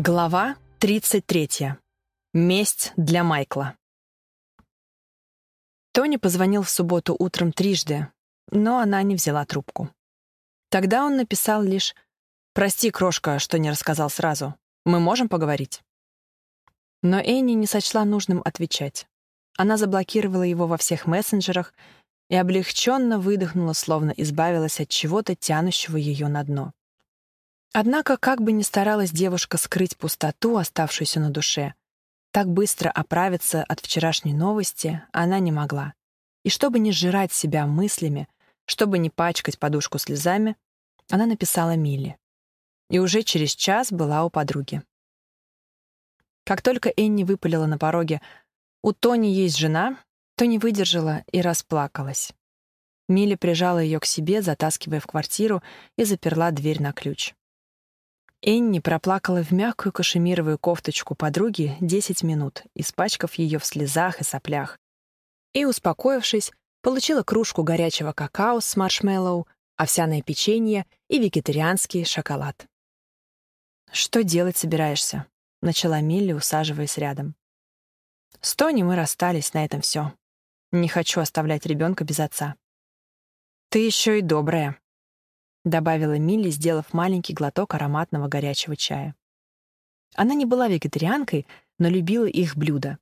Глава 33. Месть для Майкла. Тони позвонил в субботу утром трижды, но она не взяла трубку. Тогда он написал лишь «Прости, крошка, что не рассказал сразу. Мы можем поговорить?» Но Энни не сочла нужным отвечать. Она заблокировала его во всех мессенджерах и облегченно выдохнула, словно избавилась от чего-то, тянущего ее на дно. Однако, как бы ни старалась девушка скрыть пустоту, оставшуюся на душе, так быстро оправиться от вчерашней новости она не могла. И чтобы не сжирать себя мыслями, чтобы не пачкать подушку слезами, она написала Миле. И уже через час была у подруги. Как только Энни выпалила на пороге «У Тони есть жена», то не выдержала и расплакалась. Милли прижала ее к себе, затаскивая в квартиру, и заперла дверь на ключ. Энни проплакала в мягкую кашемировую кофточку подруги 10 минут, испачкав ее в слезах и соплях. И, успокоившись, получила кружку горячего какао с маршмеллоу, овсяное печенье и вегетарианский шоколад. «Что делать собираешься?» — начала Милли, усаживаясь рядом. «С Тони мы расстались, на этом все. Не хочу оставлять ребенка без отца». «Ты еще и добрая», добавила Милли, сделав маленький глоток ароматного горячего чая. Она не была вегетарианкой, но любила их блюда.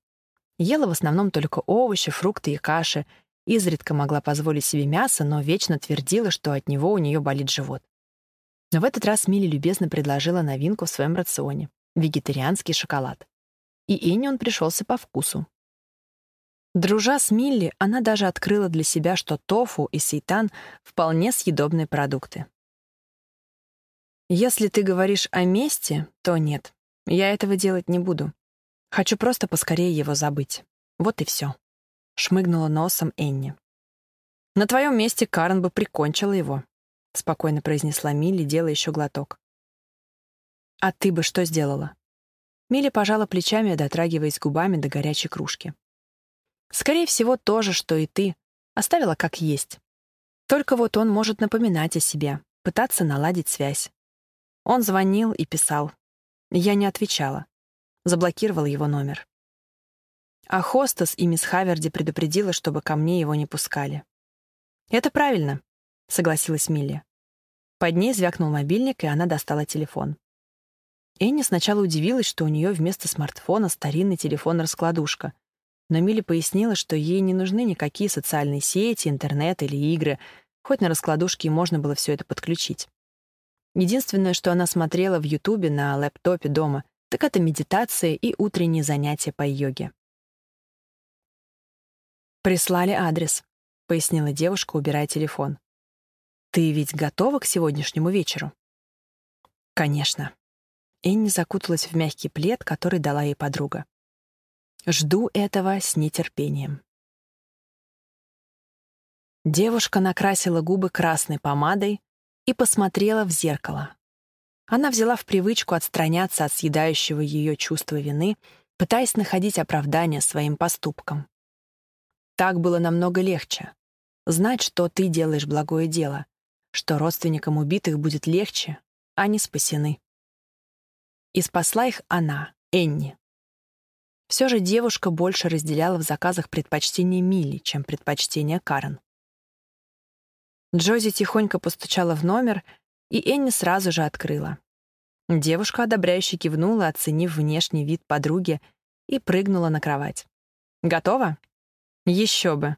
Ела в основном только овощи, фрукты и каши, изредка могла позволить себе мясо, но вечно твердила, что от него у нее болит живот. Но в этот раз Милли любезно предложила новинку в своем рационе — вегетарианский шоколад. И Энни он пришелся по вкусу. Дружа с Милли, она даже открыла для себя, что тофу и сейтан — вполне съедобные продукты. Если ты говоришь о месте, то нет. Я этого делать не буду. Хочу просто поскорее его забыть. Вот и все. Шмыгнула носом Энни. На твоем месте Карен бы прикончила его, спокойно произнесла Милли, делая еще глоток. А ты бы что сделала? Милли пожала плечами, дотрагиваясь губами до горячей кружки. Скорее всего, то же, что и ты. Оставила как есть. Только вот он может напоминать о себе, пытаться наладить связь. Он звонил и писал. Я не отвечала. Заблокировал его номер. А хостес и мисс Хаверди предупредила, чтобы ко мне его не пускали. «Это правильно», — согласилась Милли. Под ней звякнул мобильник, и она достала телефон. Энни сначала удивилась, что у нее вместо смартфона старинный телефон-раскладушка. Но Милли пояснила, что ей не нужны никакие социальные сети, интернет или игры, хоть на раскладушке и можно было все это подключить. Единственное, что она смотрела в Ютубе на лэптопе дома, так это медитация и утренние занятия по йоге. «Прислали адрес», — пояснила девушка, убирая телефон. «Ты ведь готова к сегодняшнему вечеру?» «Конечно». Энни закуталась в мягкий плед, который дала ей подруга. «Жду этого с нетерпением». Девушка накрасила губы красной помадой, и посмотрела в зеркало. Она взяла в привычку отстраняться от съедающего ее чувства вины, пытаясь находить оправдание своим поступкам. Так было намного легче. Знать, что ты делаешь благое дело, что родственникам убитых будет легче, они спасены. И спасла их она, Энни. Все же девушка больше разделяла в заказах предпочтения Милли, чем предпочтения Карен. Джози тихонько постучала в номер, и Энни сразу же открыла. Девушка одобряюще кивнула, оценив внешний вид подруги, и прыгнула на кровать. «Готова?» «Еще бы!»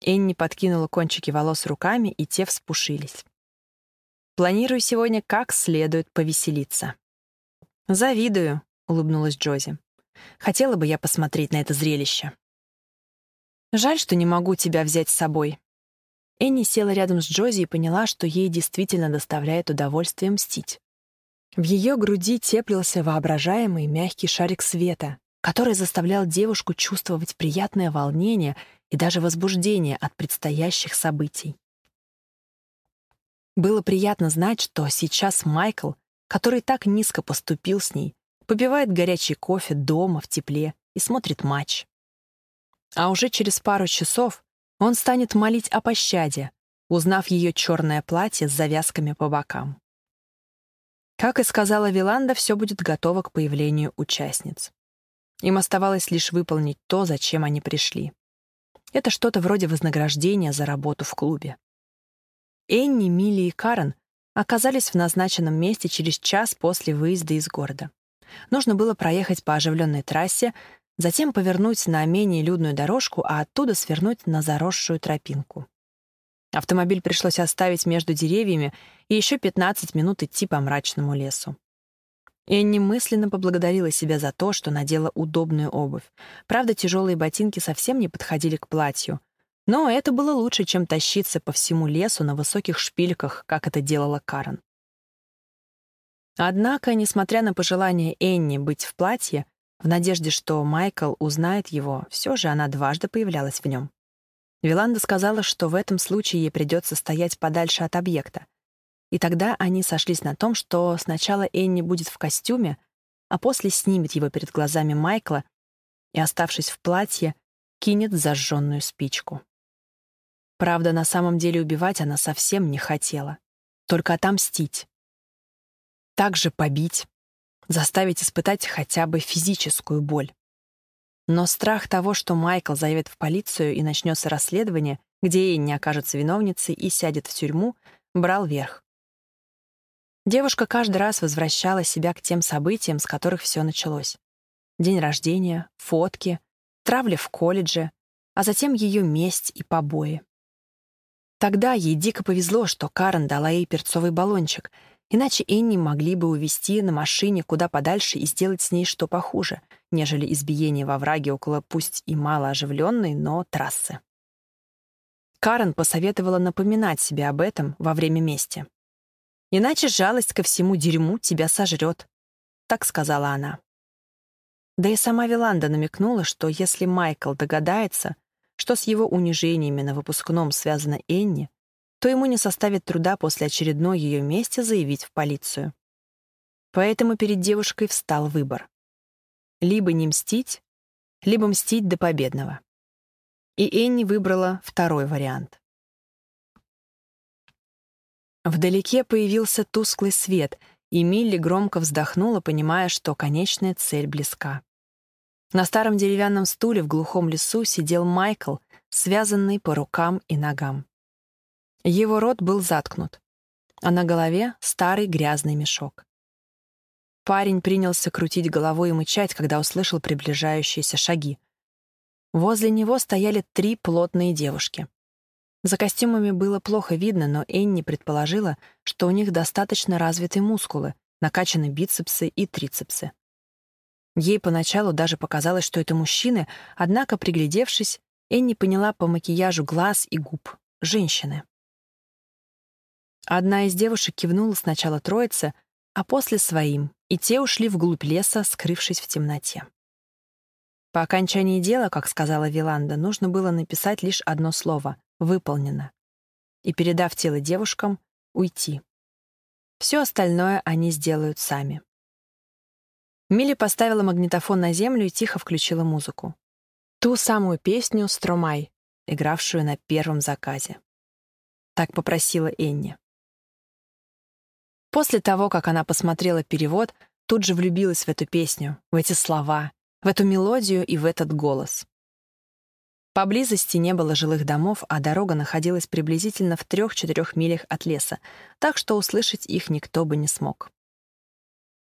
Энни подкинула кончики волос руками, и те вспушились. «Планирую сегодня как следует повеселиться». «Завидую», — улыбнулась Джози. «Хотела бы я посмотреть на это зрелище». «Жаль, что не могу тебя взять с собой», Энни села рядом с Джози и поняла, что ей действительно доставляет удовольствие мстить. В ее груди теплился воображаемый мягкий шарик света, который заставлял девушку чувствовать приятное волнение и даже возбуждение от предстоящих событий. Было приятно знать, что сейчас Майкл, который так низко поступил с ней, попивает горячий кофе дома в тепле и смотрит матч. А уже через пару часов он станет молить о пощаде, узнав ее черное платье с завязками по бокам. Как и сказала Виланда, все будет готово к появлению участниц. Им оставалось лишь выполнить то, зачем они пришли. Это что-то вроде вознаграждения за работу в клубе. Энни, Милли и Карен оказались в назначенном месте через час после выезда из города. Нужно было проехать по оживленной трассе, затем повернуть на менее людную дорожку, а оттуда свернуть на заросшую тропинку. Автомобиль пришлось оставить между деревьями и еще 15 минут идти по мрачному лесу. Энни мысленно поблагодарила себя за то, что надела удобную обувь. Правда, тяжелые ботинки совсем не подходили к платью. Но это было лучше, чем тащиться по всему лесу на высоких шпильках, как это делала Карен. Однако, несмотря на пожелание Энни быть в платье, в надежде, что Майкл узнает его, все же она дважды появлялась в нем. Виланда сказала, что в этом случае ей придется стоять подальше от объекта, и тогда они сошлись на том, что сначала Энни будет в костюме, а после снимет его перед глазами Майкла и, оставшись в платье, кинет зажженную спичку. Правда, на самом деле убивать она совсем не хотела. Только отомстить. Также побить, заставить испытать хотя бы физическую боль. Но страх того, что Майкл заявит в полицию и начнется расследование, где Энни окажется виновницей и сядет в тюрьму, брал верх. Девушка каждый раз возвращала себя к тем событиям, с которых все началось. День рождения, фотки, травля в колледже, а затем ее месть и побои. Тогда ей дико повезло, что Карен дала ей перцовый баллончик, иначе Энни могли бы увезти на машине куда подальше и сделать с ней что похуже, нежели избиение во враге около пусть и мало оживленной, но трассы. Карен посоветовала напоминать себе об этом во время мести. Иначе жалость ко всему дерьму тебя сожрет. Так сказала она. Да и сама Виланда намекнула, что если Майкл догадается, что с его унижениями на выпускном связана Энни, то ему не составит труда после очередной ее мести заявить в полицию. Поэтому перед девушкой встал выбор. Либо не мстить, либо мстить до победного. И Энни выбрала второй вариант. Вдалеке появился тусклый свет, и Милли громко вздохнула, понимая, что конечная цель близка. На старом деревянном стуле в глухом лесу сидел Майкл, связанный по рукам и ногам. Его рот был заткнут, а на голове старый грязный мешок. Парень принялся крутить головой и мычать, когда услышал приближающиеся шаги. Возле него стояли три плотные девушки. За костюмами было плохо видно, но Энни предположила, что у них достаточно развиты мускулы, накачаны бицепсы и трицепсы. Ей поначалу даже показалось, что это мужчины, однако, приглядевшись, Энни поняла по макияжу глаз и губ — женщины. Одна из девушек кивнула сначала троице, а после своим, и те ушли вглубь леса, скрывшись в темноте. По окончании дела, как сказала Виланда, нужно было написать лишь одно слово выполнено. И, передав тело девушкам, уйти. Все остальное они сделают сами. Милли поставила магнитофон на землю и тихо включила музыку. Ту самую песню «Стромай», игравшую на первом заказе. Так попросила Энни. После того, как она посмотрела перевод, тут же влюбилась в эту песню, в эти слова, в эту мелодию и в этот голос. Поблизости не было жилых домов, а дорога находилась приблизительно в трех-четырех милях от леса, так что услышать их никто бы не смог.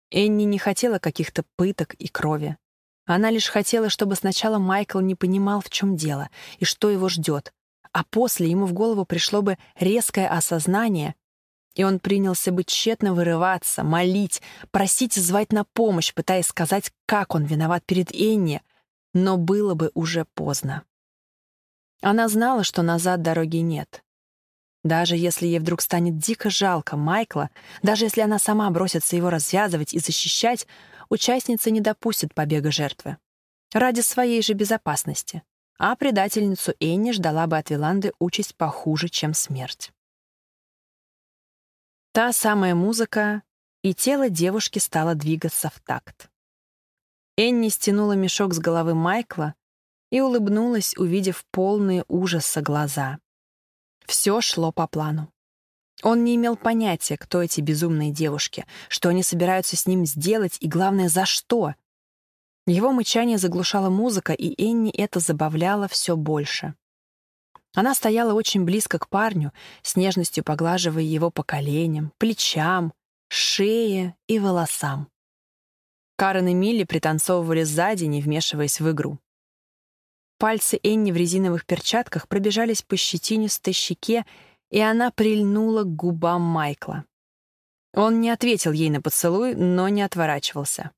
Энни не хотела каких-то пыток и крови. Она лишь хотела, чтобы сначала Майкл не понимал, в чем дело и что его ждет, а после ему в голову пришло бы резкое осознание, и он принялся бы тщетно вырываться, молить, просить звать на помощь, пытаясь сказать, как он виноват перед Энни, но было бы уже поздно. Она знала, что назад дороги нет. Даже если ей вдруг станет дико жалко Майкла, даже если она сама бросится его развязывать и защищать, участница не допустит побега жертвы. Ради своей же безопасности. А предательницу Энни ждала бы от Виланды участь похуже, чем смерть. Та самая музыка, и тело девушки стало двигаться в такт. Энни стянула мешок с головы Майкла, и улыбнулась, увидев полные ужаса глаза. Все шло по плану. Он не имел понятия, кто эти безумные девушки, что они собираются с ним сделать и, главное, за что. Его мычание заглушала музыка, и Энни это забавляло все больше. Она стояла очень близко к парню, с нежностью поглаживая его по коленям, плечам, шее и волосам. Карен и Милли пританцовывали сзади, не вмешиваясь в игру. Пальцы Энни в резиновых перчатках пробежались по щетинистой щеке и она прильнула к губам Майкла. Он не ответил ей на поцелуй, но не отворачивался.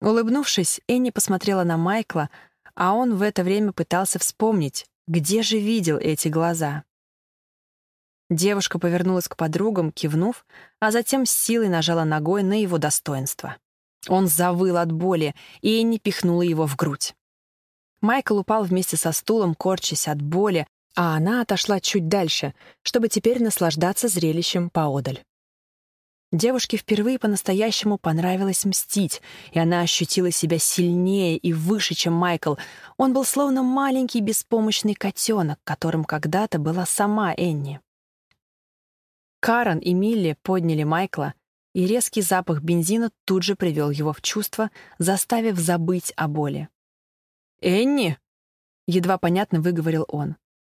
Улыбнувшись, Энни посмотрела на Майкла, а он в это время пытался вспомнить, где же видел эти глаза. Девушка повернулась к подругам, кивнув, а затем с силой нажала ногой на его достоинство. Он завыл от боли, и Энни пихнула его в грудь. Майкл упал вместе со стулом, корчась от боли, а она отошла чуть дальше, чтобы теперь наслаждаться зрелищем поодаль. Девушке впервые по-настоящему понравилось мстить, и она ощутила себя сильнее и выше, чем Майкл. Он был словно маленький беспомощный котенок, которым когда-то была сама Энни. Карен и Милли подняли Майкла, и резкий запах бензина тут же привел его в чувство, заставив забыть о боли. «Энни?» — едва понятно выговорил он.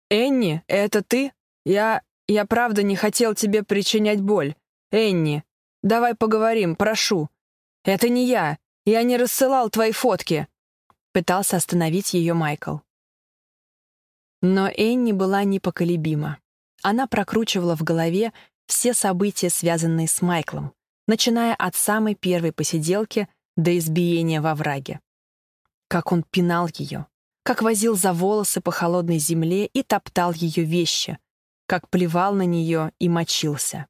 «Энни, это ты? Я... я правда не хотел тебе причинять боль. Энни, давай поговорим, прошу. Это не я. Я не рассылал твои фотки». Пытался остановить ее Майкл. Но Энни была непоколебима. Она прокручивала в голове все события, связанные с Майклом, начиная от самой первой посиделки до избиения во враге. Как он пинал ее, как возил за волосы по холодной земле и топтал ее вещи, как плевал на нее и мочился.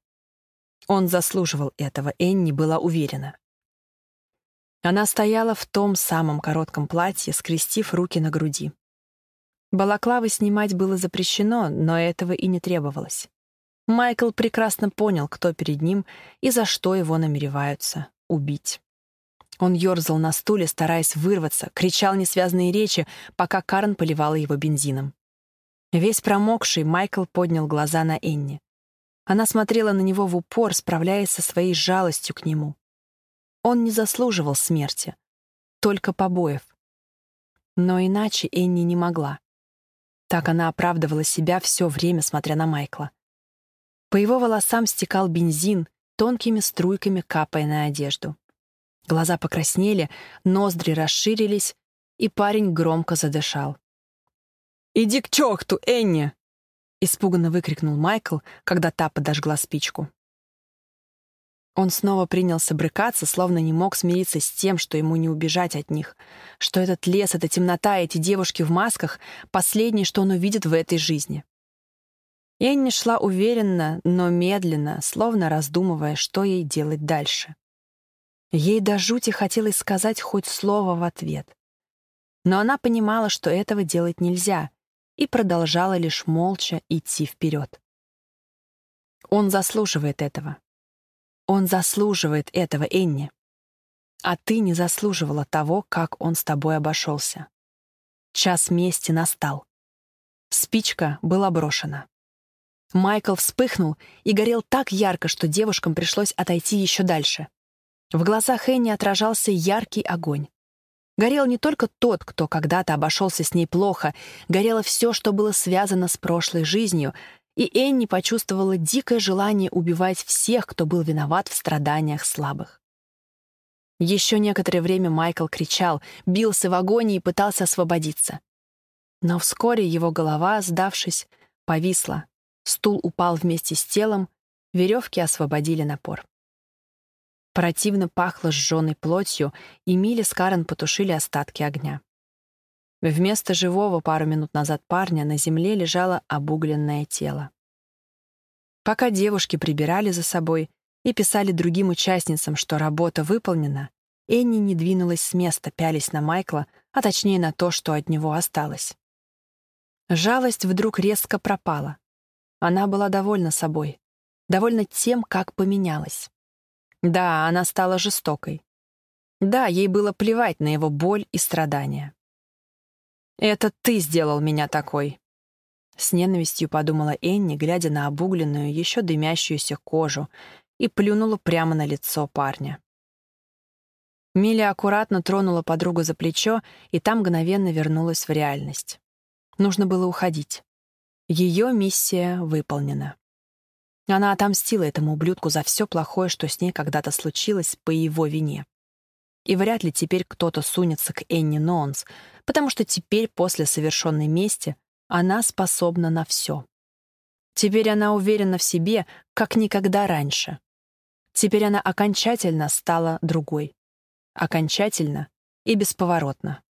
Он заслуживал этого, Энни была уверена. Она стояла в том самом коротком платье, скрестив руки на груди. Балаклавы снимать было запрещено, но этого и не требовалось. Майкл прекрасно понял, кто перед ним и за что его намереваются убить. Он ерзал на стуле, стараясь вырваться, кричал несвязные речи, пока Карн поливала его бензином. Весь промокший, Майкл поднял глаза на Энни. Она смотрела на него в упор, справляясь со своей жалостью к нему. Он не заслуживал смерти, только побоев. Но иначе Энни не могла. Так она оправдывала себя все время, смотря на Майкла. По его волосам стекал бензин, тонкими струйками капая на одежду. Глаза покраснели, ноздри расширились, и парень громко задышал. «Иди к черту, Энни!» — испуганно выкрикнул Майкл, когда та подожгла спичку. Он снова принялся брыкаться, словно не мог смириться с тем, что ему не убежать от них, что этот лес, эта темнота, эти девушки в масках — последнее, что он увидит в этой жизни. Энни шла уверенно, но медленно, словно раздумывая, что ей делать дальше. Ей до жути хотелось сказать хоть слово в ответ. Но она понимала, что этого делать нельзя, и продолжала лишь молча идти вперед. Он заслуживает этого. Он заслуживает этого, Энни. А ты не заслуживала того, как он с тобой обошелся. Час мести настал. Спичка была брошена. Майкл вспыхнул и горел так ярко, что девушкам пришлось отойти еще дальше. В глазах Энни отражался яркий огонь. Горел не только тот, кто когда-то обошелся с ней плохо, горело все, что было связано с прошлой жизнью, и Энни почувствовала дикое желание убивать всех, кто был виноват в страданиях слабых. Еще некоторое время Майкл кричал, бился в агонии и пытался освободиться. Но вскоре его голова, сдавшись, повисла, стул упал вместе с телом, веревки освободили напор. Противно пахло сжженной плотью, и Милли с Карен потушили остатки огня. Вместо живого пару минут назад парня на земле лежало обугленное тело. Пока девушки прибирали за собой и писали другим участницам, что работа выполнена, Энни не двинулась с места, пялись на Майкла, а точнее на то, что от него осталось. Жалость вдруг резко пропала. Она была довольна собой, довольна тем, как поменялась. Да, она стала жестокой. Да, ей было плевать на его боль и страдания. «Это ты сделал меня такой». С ненавистью подумала Энни, глядя на обугленную, еще дымящуюся кожу, и плюнула прямо на лицо парня. Миля аккуратно тронула подругу за плечо, и там мгновенно вернулась в реальность. Нужно было уходить. Ее миссия выполнена. Она отомстила этому ублюдку за все плохое, что с ней когда-то случилось по его вине. И вряд ли теперь кто-то сунется к Энни Нонс, потому что теперь, после совершенной мести, она способна на все. Теперь она уверена в себе, как никогда раньше. Теперь она окончательно стала другой. Окончательно и бесповоротно.